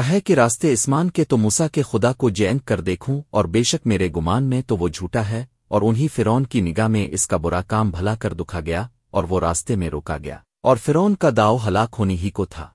ہے کہ راستے اسمان کے تو موسا کے خدا کو جینگ کر دیکھوں اور بے شک میرے گمان میں تو وہ جھوٹا ہے اور انہی فرون کی نگاہ میں اس کا برا کام بھلا کر دکھا گیا اور وہ راستے میں روکا گیا اور فرون کا داؤ ہلاک ہونی ہی کو تھا۔